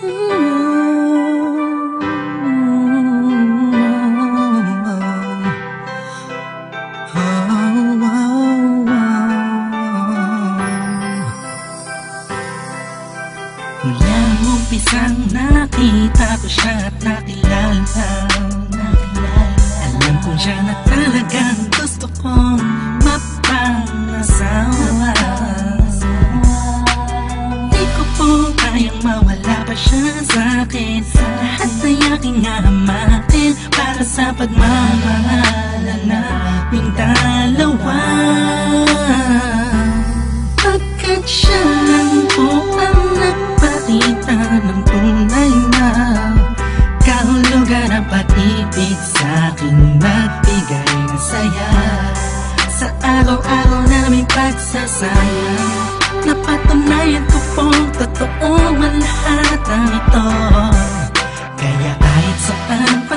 Mula umpisang nakita ko siya at nakilala, nakilala. Alam ko siya na talagang sa pagmamahalan naming dalawa. Pagkat siya lang po ang nagpakita ng tunay na Kahulugan ang pag-ibig sa akin Nagbigay ng saya. Sa araw-araw naming pagsasama Napatunayan ko po Totoo ang lahat ng ito. Kaya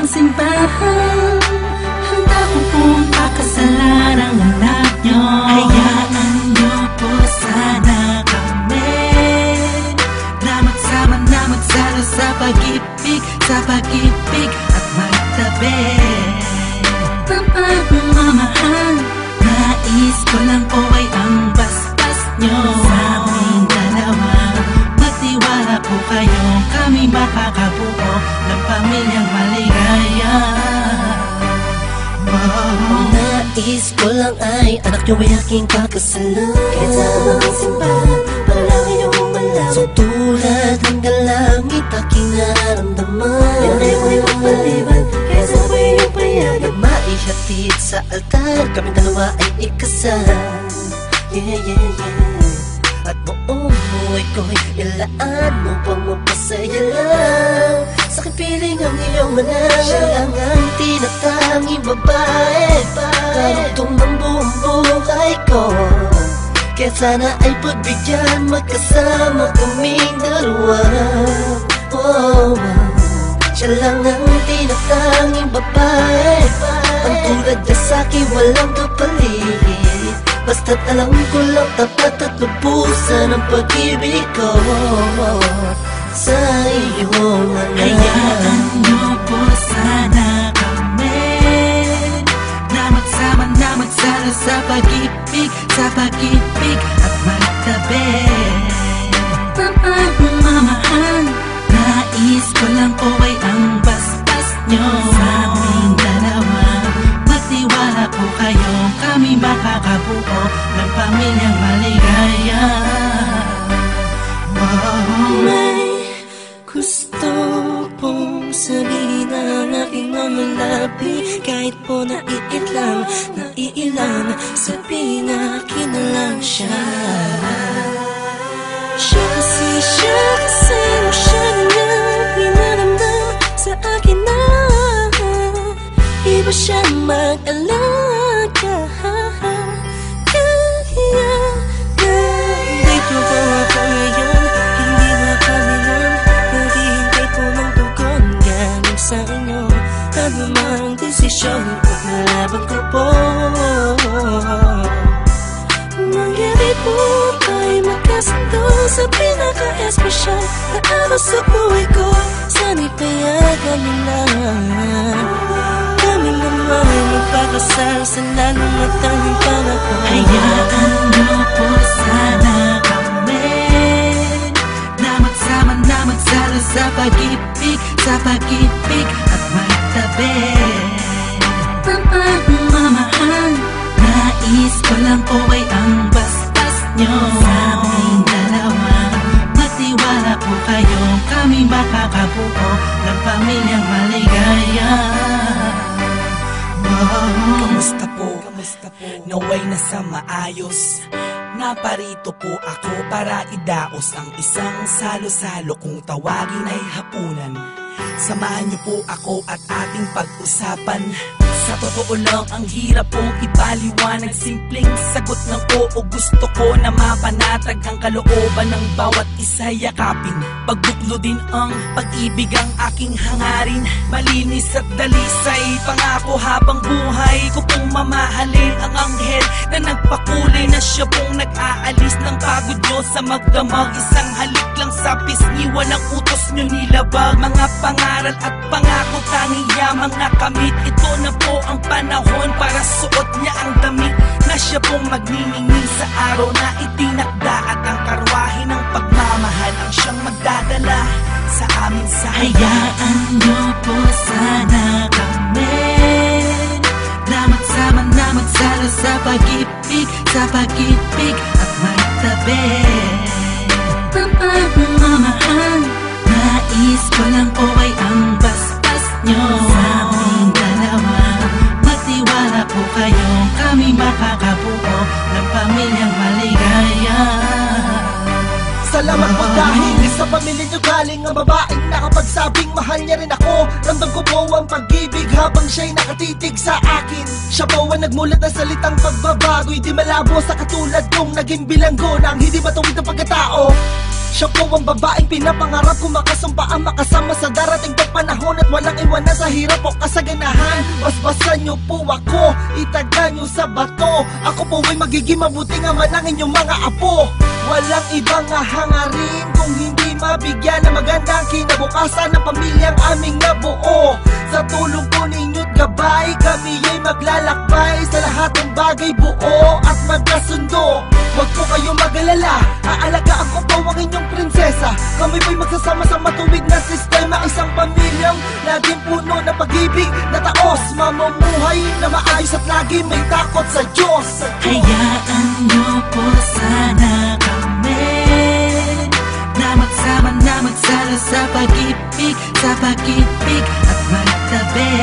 pang simbahan Handa ko pong pakasalan ang anak nyo. Hayaan nyo po sana kami. Na magsama na magsalo sa pag-ibig Sa pag-ibig at magtabi. Ng pagmamahal Nais ko lang po ay ang basbas nyo. Sa aming dalawa Po kayo Kami makakabuo Ng pamilyang maligaya. Wow. Nais ko lang ay anak niyo ay aking pakasalan Kahit sa aming simbahan, panalangin niyo malaman. So tulad hanggang langit aking nararamdaman Yan ay ako'y mapaliban, kahit sa ako'y iyong payagan. Maihatid sa altar, kami dalawa ay ikasal. Yeah, yeah, yeah At buong buhay ko'y ilaan mo pang mapasaya lang. Sa kipiling ang iyong manan Siya lang ang tinatanging babae. Karugtong ng buong buhay ko. Kaya sana ay pagbigyan Magkasama kaming dalawa. Oh. Siya lang ang tinatanging babae. Ang tulad niya sa'kin walang kapalit Basta't alam ko lang tapat at lubusan ang pag-ibig ko. Sa iyong mga Hayaan nyo po sana kami. Na magsama na magsalo sa pag-ibig Sa pag-ibig gusto pong sabihin ng aking mga labi Kahit po naiilang, naiilang Sabihin akin na lang siya. Siya kasi, siya kasi Masyado Sa pinaka-espesyal Na araw sa buhay ko. Sana'y payagan mo na Kami naman ay magpakasal Sa lalong matanging panahon. Hayaan nyo po sana kami Na magsama na magsalo sa pag-ibig Sa pag-ibig at magtabi. Ng pagmamahal Nais ko lang po ay ang basbas nyo Sa aming dalawa Magtiwala po kayo Kami makakabuo Ng pamilyang maligaya. Wow. Kamusta po? Kamusta po? Naway nasa maayos. Naparito po ako para idaos ang isang salo-salo kung tawagin ay hapunan. Samahan niyo po ako at ating pag-usapan Sa totoo lang ang hirap pong ipaliwanag Simpleng sagot ng oo Gusto ko na mapanatag ang kalooban ng bawat isa. Yakapin Pagbuklo din ang pag-ibig ang aking hangarin. Malinis at dalisay Pangako habang buhay ko pong mamahalin Ang anghel na nagpakulay na siya pong nag-aalis ng pagod nyo sa magdamag. Isang halik lang sa pisngi Walang utos nyo nilabag. Mga pangaral at pangako tanging yamang nakamit Ito na po ang panahon para suot niya ang damit Na siya pong magniningning sa araw na itinakda At ang karwahe ng pagmamahal ang siyang magdadala sa amin sa Hayaan niyo po sana kami Na magsama na magsalo sa pag-ibig Sa pag-ibig at magtabi. Pagmamahal Nais ko lang po ay ang basbas nyo sa pamilya nyo galing ang babaeng nakapagsabing mahal niya rin ako. Ramdam ko po ang pag-ibig habang siya'y nakatitig sa akin. Siya po ang nagmulat ng salitang pagbabago. Hindi malabo sa katulad kong naging bilanggo Nang hindi matuwid ang pagkatao? Siya po ang babaeng pinapangarap ko makasumpa ang makasama sa darating pang panahon At walang iwanan sa hirap o kasaganahan. Basbasan niyo po ako, itaga niyo sa bato. Ako po ay magiging mabuting ama ng inyong mga apo. Walang ibang hangarin kung hindi mabigyan ng magandang kinabukasan ng pamilyang aming nabuo. Sa tulong po ninyo't gabay, kami ay maglalakbay Sa lahat ng bagay buo at magkasundo. Huwag po kayong mag-alala, aalagaan ko po ang inyong prinsesa. Kami po'y magsasama sa matuwid na sistema Isang pamilyang laging puno ng pag-ibig na taos. Mamumuhay na maayos at lagi may takot sa Diyos. Hayaan niyo po sana pag-ibig Sa pag-ibig at magtabi.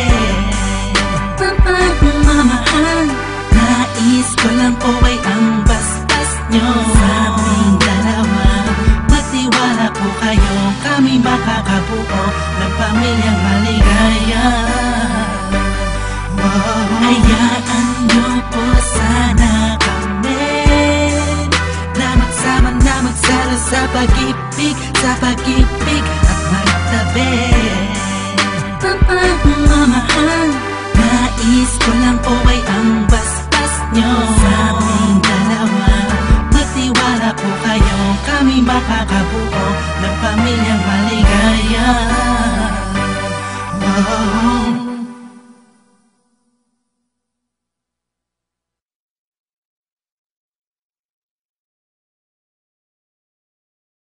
Pagmamahal Nais ko lang po ay ang basbas nyo. Sa aming dalawa Magtiwala po kayo. Kami makakabuo ng pamilyang maligaya. Hayaan niyo po sana kami sa pag-ibig Sa pag-ibig magtabi. Pagmamahal Nais ko lang po ay ang basbas nyo. Sa aming dalawa Magtiwala po kayo. Kami makakabuo ng pamilyang